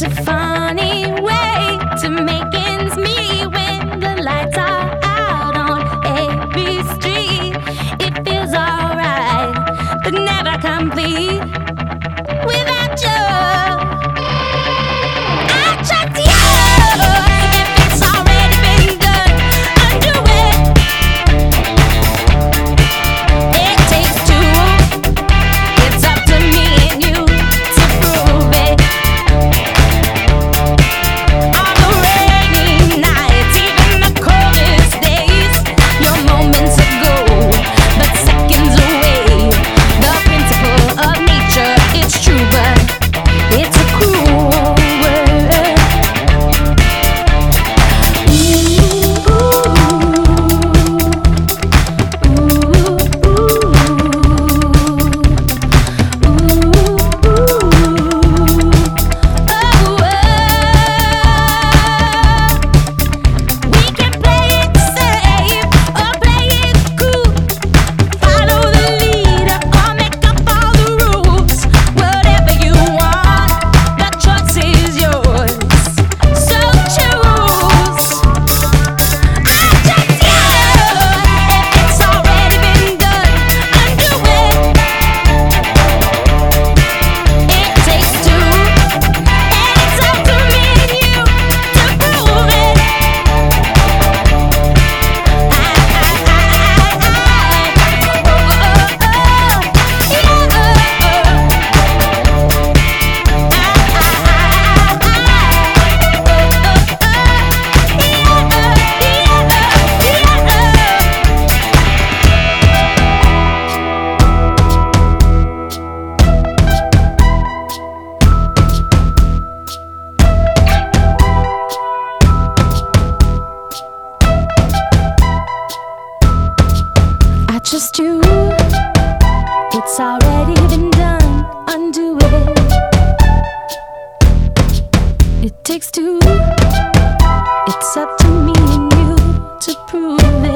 to find Just you. It's already been done. Undo it. It takes two. It's up to me and you to prove it.